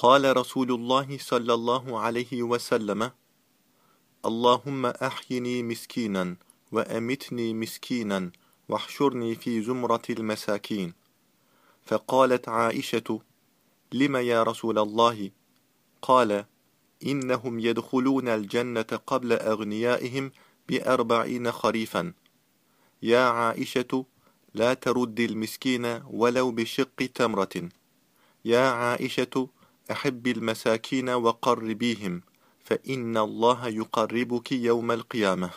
قال رسول الله صلى الله عليه وسلم اللهم أحيني مسكينا وأمتني مسكينا واحشرني في زمرة المساكين. فقالت عائشة لم يا رسول الله؟ قال إنهم يدخلون الجنة قبل أغنيائهم بأربعين خريفا. يا عائشة لا ترد المسكين ولو بشق تمرة. يا عائشة أحب المساكين وقربيهم فإن الله يقربك يوم القيامة.